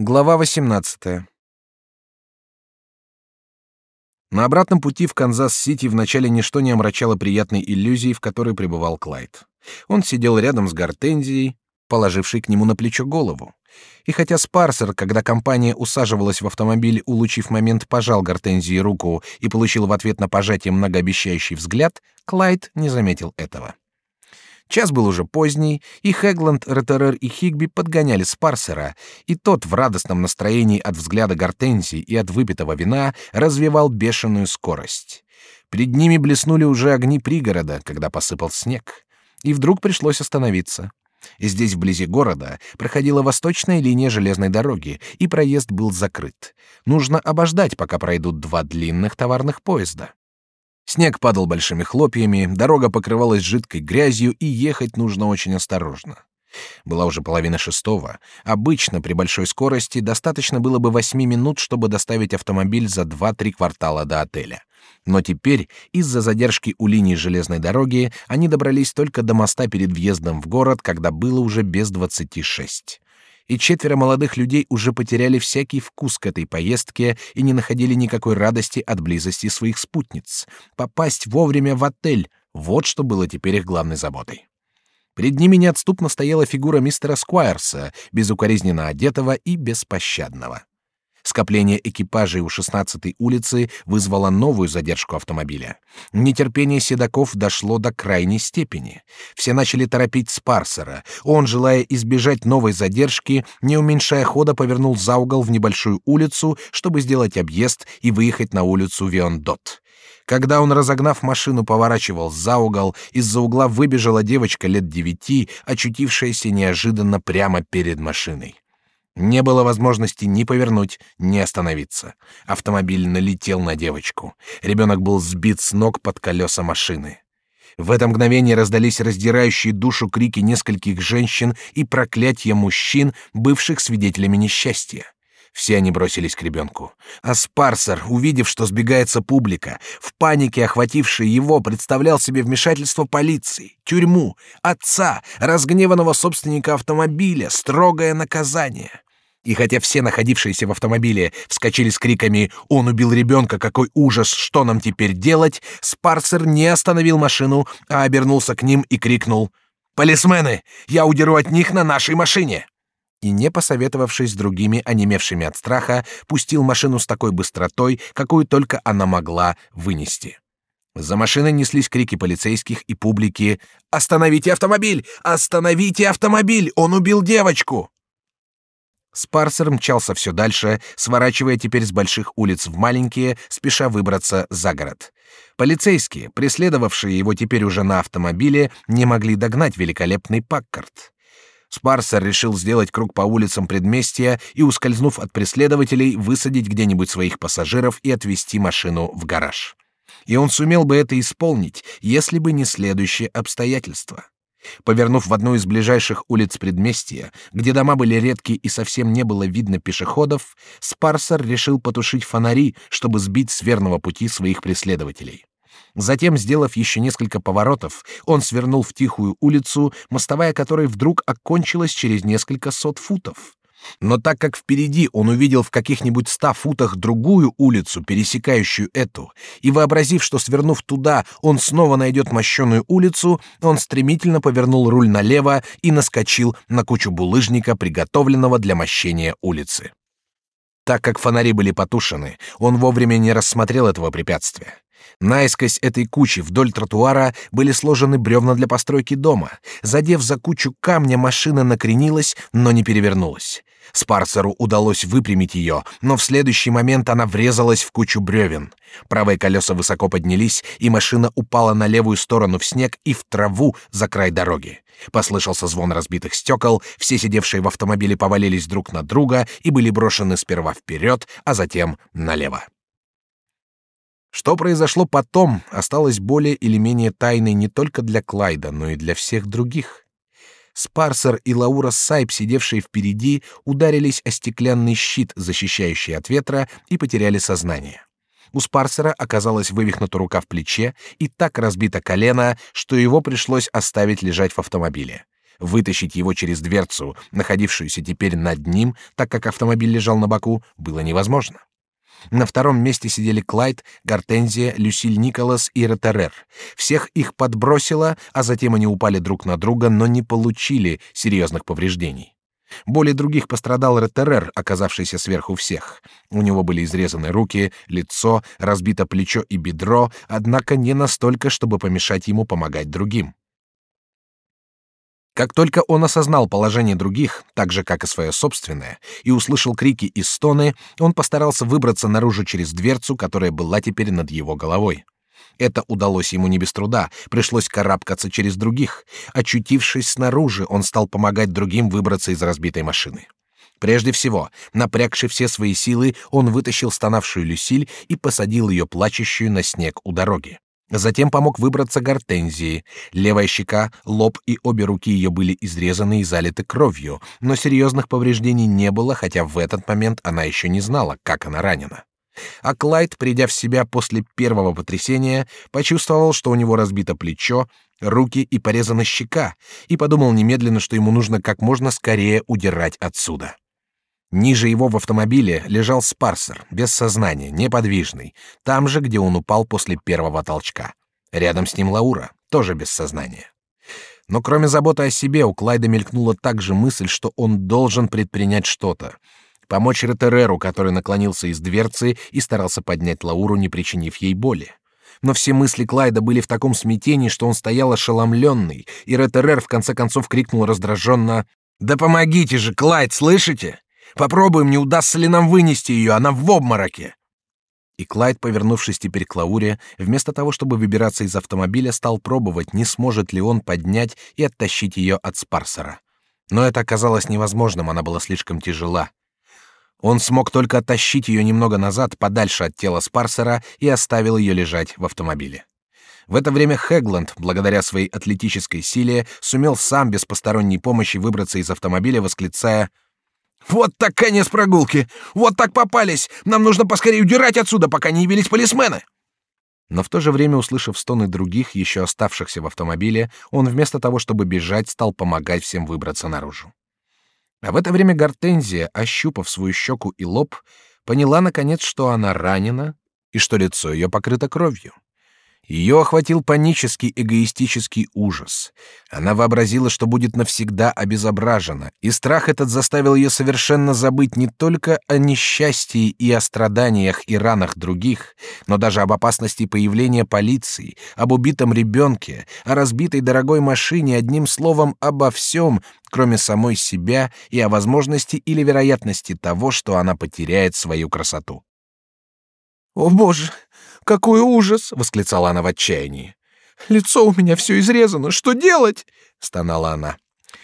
Глава 18. На обратном пути в Канзас-Сити вначале ничто не омрачало приятной иллюзии, в которой пребывал Клайд. Он сидел рядом с Гортензией, положившей к нему на плечо голову. И хотя Спарсер, когда компания усаживалась в автомобиль, улучив момент, пожал Гортензии руку и получил в ответ на пожатие многообещающий взгляд, Клайд не заметил этого. Час был уже поздний, и Хегланд, Ретерер и Хигби подгоняли Спарсера, и тот в радостном настроении от взгляда Гортензии и от выпитого вина развивал бешеную скорость. Перед ними блеснули уже огни пригорода, когда посыпал снег. И вдруг пришлось остановиться. Здесь, вблизи города, проходила восточная линия железной дороги, и проезд был закрыт. Нужно обождать, пока пройдут два длинных товарных поезда. Снег падал большими хлопьями, дорога покрывалась жидкой грязью, и ехать нужно очень осторожно. Была уже половина шестого. Обычно при большой скорости достаточно было бы восьми минут, чтобы доставить автомобиль за два-три квартала до отеля. Но теперь, из-за задержки у линии железной дороги, они добрались только до моста перед въездом в город, когда было уже без двадцати шесть и четверо молодых людей уже потеряли всякий вкус к этой поездке и не находили никакой радости от близости своих спутниц. Попасть вовремя в отель — вот что было теперь их главной заботой. Перед ними неотступно стояла фигура мистера Сквайрса, безукоризненно одетого и беспощадного. Скопление экипажей у 16-й улицы вызвало новую задержку автомобиля. Нетерпение седаков дошло до крайней степени. Все начали торопить Спарсера. Он, желая избежать новой задержки, не уменьшая хода, повернул за угол в небольшую улицу, чтобы сделать объезд и выехать на улицу Виондот. Когда он, разогнав машину, поворачивал за угол, из-за угла выбежала девочка лет девяти, очутившаяся неожиданно прямо перед машиной. Не было возможности ни повернуть, ни остановиться. Автомобиль налетел на девочку. Ребенок был сбит с ног под колеса машины. В это мгновение раздались раздирающие душу крики нескольких женщин и проклятия мужчин, бывших свидетелями несчастья. Все они бросились к ребенку. А Спарсер, увидев, что сбегается публика, в панике охватившей его, представлял себе вмешательство полиции, тюрьму, отца, разгневанного собственника автомобиля, строгое наказание. И хотя все находившиеся в автомобиле вскочили с криками «Он убил ребенка! Какой ужас! Что нам теперь делать?», Спарсер не остановил машину, а обернулся к ним и крикнул «Полисмены! Я удеру от них на нашей машине!» И, не посоветовавшись с другими, онемевшими от страха, пустил машину с такой быстротой, какую только она могла вынести. За машиной неслись крики полицейских и публики «Остановите автомобиль! Остановите автомобиль! Он убил девочку!» Спарсер мчался все дальше, сворачивая теперь с больших улиц в маленькие, спеша выбраться за город. Полицейские, преследовавшие его теперь уже на автомобиле, не могли догнать великолепный Паккарт. Спарсер решил сделать круг по улицам предместья и, ускользнув от преследователей, высадить где-нибудь своих пассажиров и отвезти машину в гараж. И он сумел бы это исполнить, если бы не следующее обстоятельство. Повернув в одну из ближайших улиц предместья, где дома были редкие и совсем не было видно пешеходов, Спарсер решил потушить фонари, чтобы сбить с верного пути своих преследователей. Затем, сделав еще несколько поворотов, он свернул в тихую улицу, мостовая которой вдруг окончилась через несколько сот футов. Но так как впереди он увидел в каких-нибудь ста футах другую улицу, пересекающую эту, и вообразив, что свернув туда, он снова найдет мощеную улицу, он стремительно повернул руль налево и наскочил на кучу булыжника, приготовленного для мощения улицы. Так как фонари были потушены, он вовремя не рассмотрел этого препятствия. Наискось этой кучи вдоль тротуара были сложены бревна для постройки дома. Задев за кучу камня, машина накренилась, но не перевернулась. Спарсеру удалось выпрямить ее, но в следующий момент она врезалась в кучу бревен. Правые колеса высоко поднялись, и машина упала на левую сторону в снег и в траву за край дороги. Послышался звон разбитых стекол, все сидевшие в автомобиле повалились друг на друга и были брошены сперва вперед, а затем налево. Что произошло потом, осталось более или менее тайной не только для Клайда, но и для всех других. Спарсер и Лаура Сайп, сидевшие впереди, ударились о стеклянный щит, защищающий от ветра, и потеряли сознание. У Спарсера оказалась вывихнута рука в плече и так разбито колено, что его пришлось оставить лежать в автомобиле. Вытащить его через дверцу, находившуюся теперь над ним, так как автомобиль лежал на боку, было невозможно. На втором месте сидели Клайд, Гортензия, Люсиль Николас и Ретерер. Всех их подбросило, а затем они упали друг на друга, но не получили серьезных повреждений. Более других пострадал Ретерер, оказавшийся сверху всех. У него были изрезаны руки, лицо, разбито плечо и бедро, однако не настолько, чтобы помешать ему помогать другим. Как только он осознал положение других, так же как и свое собственное, и услышал крики и стоны, он постарался выбраться наружу через дверцу, которая была теперь над его головой. Это удалось ему не без труда, пришлось карабкаться через других. Очутившись снаружи, он стал помогать другим выбраться из разбитой машины. Прежде всего, напрягши все свои силы, он вытащил стонавшую Люсиль и посадил ее плачущую на снег у дороги. Затем помог выбраться Гортензии. Левая щека, лоб и обе руки ее были изрезаны и залиты кровью, но серьезных повреждений не было, хотя в этот момент она еще не знала, как она ранена. А Клайд, придя в себя после первого потрясения, почувствовал, что у него разбито плечо, руки и порезана щека, и подумал немедленно, что ему нужно как можно скорее удирать отсюда. Ниже его в автомобиле лежал Спарсер, без сознания, неподвижный, там же, где он упал после первого толчка. Рядом с ним Лаура, тоже без сознания. Но кроме заботы о себе, у Клайда мелькнула также мысль, что он должен предпринять что-то. Помочь Ретереру, который наклонился из дверцы и старался поднять Лауру, не причинив ей боли. Но все мысли Клайда были в таком смятении, что он стоял ошеломленный, и Ретерер в конце концов крикнул раздраженно «Да помогите же, Клайд, слышите? Попробуем, не удастся ли нам вынести ее, она в обмороке. И Клайд, повернувшись теперь к Лауре, вместо того, чтобы выбираться из автомобиля, стал пробовать, не сможет ли он поднять и оттащить ее от Спарсера. Но это оказалось невозможным, она была слишком тяжела. Он смог только оттащить ее немного назад, подальше от тела Спарсера, и оставил ее лежать в автомобиле. В это время Хегланд, благодаря своей атлетической силе, сумел сам без посторонней помощи выбраться из автомобиля, восклицая вот так конец прогулки! Вот так попались! Нам нужно поскорее удирать отсюда, пока не явились полисмены!» Но в то же время, услышав стоны других, еще оставшихся в автомобиле, он вместо того, чтобы бежать, стал помогать всем выбраться наружу. А в это время Гортензия, ощупав свою щеку и лоб, поняла наконец, что она ранена и что лицо ее покрыто кровью. Ее охватил панический эгоистический ужас. Она вообразила, что будет навсегда обезображена, и страх этот заставил ее совершенно забыть не только о несчастье и о страданиях и ранах других, но даже об опасности появления полиции, об убитом ребенке, о разбитой дорогой машине, одним словом, обо всем, кроме самой себя и о возможности или вероятности того, что она потеряет свою красоту. «О, Боже!» Какой ужас! восклицала она в отчаянии. Лицо у меня все изрезано. Что делать? стонала она.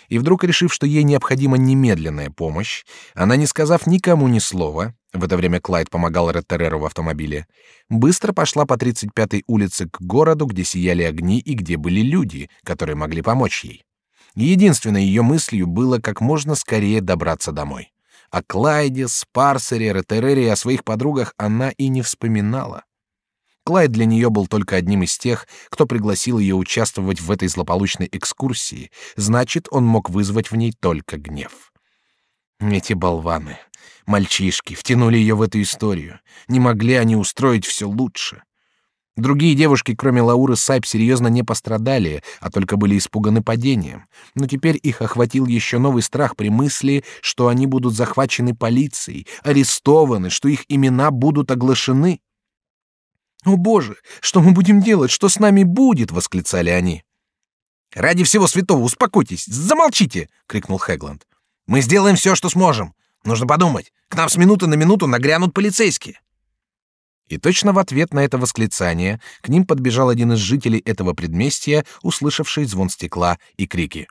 И вдруг, решив, что ей необходима немедленная помощь, она, не сказав никому ни слова, в это время Клайд помогал Реттереру в автомобиле, быстро пошла по 35-й улице к городу, где сияли огни и где были люди, которые могли помочь ей. Единственной ее мыслью было как можно скорее добраться домой. О Клайде, Спарсере, Реттерере и о своих подругах она и не вспоминала. Клайд для нее был только одним из тех, кто пригласил ее участвовать в этой злополучной экскурсии, значит, он мог вызвать в ней только гнев. Эти болваны, мальчишки, втянули ее в эту историю. Не могли они устроить все лучше. Другие девушки, кроме Лауры Сайп, серьезно не пострадали, а только были испуганы падением. Но теперь их охватил еще новый страх при мысли, что они будут захвачены полицией, арестованы, что их имена будут оглашены. «О боже, что мы будем делать? Что с нами будет?» — восклицали они. «Ради всего святого, успокойтесь, замолчите!» — крикнул Хэгланд. «Мы сделаем все, что сможем. Нужно подумать. К нам с минуты на минуту нагрянут полицейские». И точно в ответ на это восклицание к ним подбежал один из жителей этого предместья, услышавший звон стекла и крики.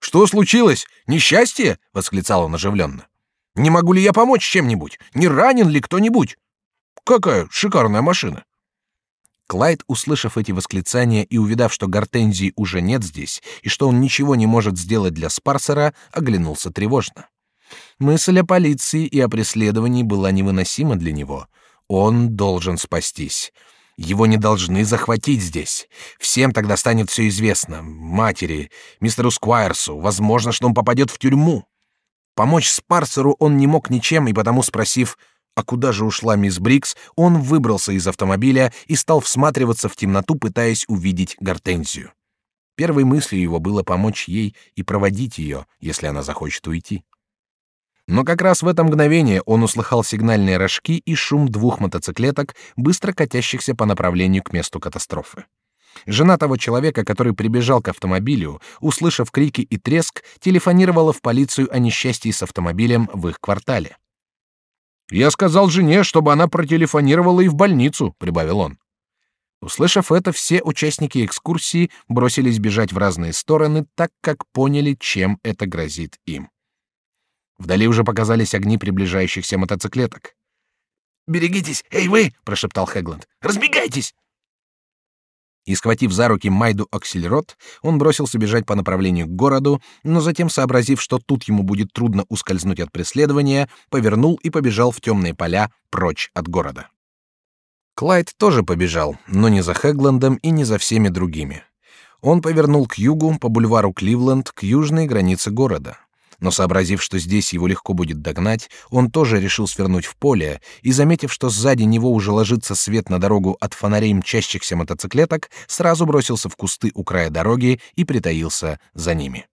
«Что случилось? Несчастье?» — восклицал он оживленно. «Не могу ли я помочь чем-нибудь? Не ранен ли кто-нибудь?» Какая шикарная машина!» Клайд, услышав эти восклицания и увидав, что Гортензии уже нет здесь и что он ничего не может сделать для Спарсера, оглянулся тревожно. Мысль о полиции и о преследовании была невыносима для него. Он должен спастись. Его не должны захватить здесь. Всем тогда станет все известно. Матери, мистеру Сквайрсу. Возможно, что он попадет в тюрьму. Помочь Спарсеру он не мог ничем, и потому, спросив, а куда же ушла мисс Брикс, он выбрался из автомобиля и стал всматриваться в темноту, пытаясь увидеть Гортензию. Первой мыслью его было помочь ей и проводить ее, если она захочет уйти. Но как раз в это мгновение он услыхал сигнальные рожки и шум двух мотоциклеток, быстро катящихся по направлению к месту катастрофы. Жена того человека, который прибежал к автомобилю, услышав крики и треск, телефонировала в полицию о несчастье с автомобилем в их квартале. «Я сказал жене, чтобы она протелефонировала и в больницу», — прибавил он. Услышав это, все участники экскурсии бросились бежать в разные стороны, так как поняли, чем это грозит им. Вдали уже показались огни приближающихся мотоциклеток. «Берегитесь! Эй, вы!» — прошептал Хегланд. «Разбегайтесь!» И, схватив за руки Майду Аксельрот, он бросился бежать по направлению к городу, но затем, сообразив, что тут ему будет трудно ускользнуть от преследования, повернул и побежал в темные поля прочь от города. Клайд тоже побежал, но не за Хегландом и не за всеми другими. Он повернул к югу по бульвару Кливленд к южной границе города но сообразив, что здесь его легко будет догнать, он тоже решил свернуть в поле и, заметив, что сзади него уже ложится свет на дорогу от фонарей мчащихся мотоциклеток, сразу бросился в кусты у края дороги и притаился за ними.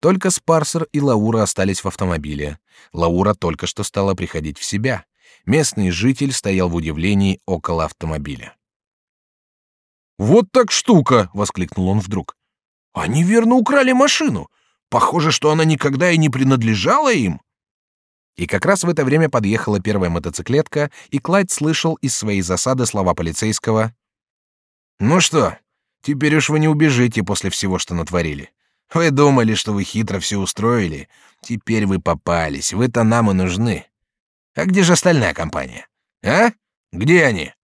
Только Спарсер и Лаура остались в автомобиле. Лаура только что стала приходить в себя. Местный житель стоял в удивлении около автомобиля. «Вот так штука!» — воскликнул он вдруг. «Они верно украли машину! Похоже, что она никогда и не принадлежала им. И как раз в это время подъехала первая мотоциклетка, и Клайд слышал из своей засады слова полицейского: "Ну что, теперь уж вы не убежите после всего, что натворили. Вы думали, что вы хитро все устроили, теперь вы попались. Вы-то нам и нужны. А где же остальная компания? А? Где они?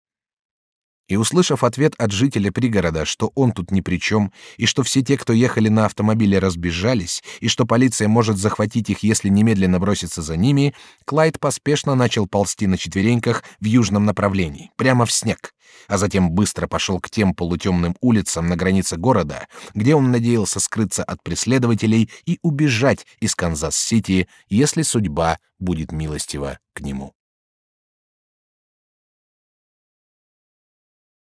И услышав ответ от жителя пригорода, что он тут ни при чем, и что все те, кто ехали на автомобиле, разбежались, и что полиция может захватить их, если немедленно броситься за ними, Клайд поспешно начал ползти на четвереньках в южном направлении, прямо в снег, а затем быстро пошел к тем полутемным улицам на границе города, где он надеялся скрыться от преследователей и убежать из Канзас-Сити, если судьба будет милостива к нему.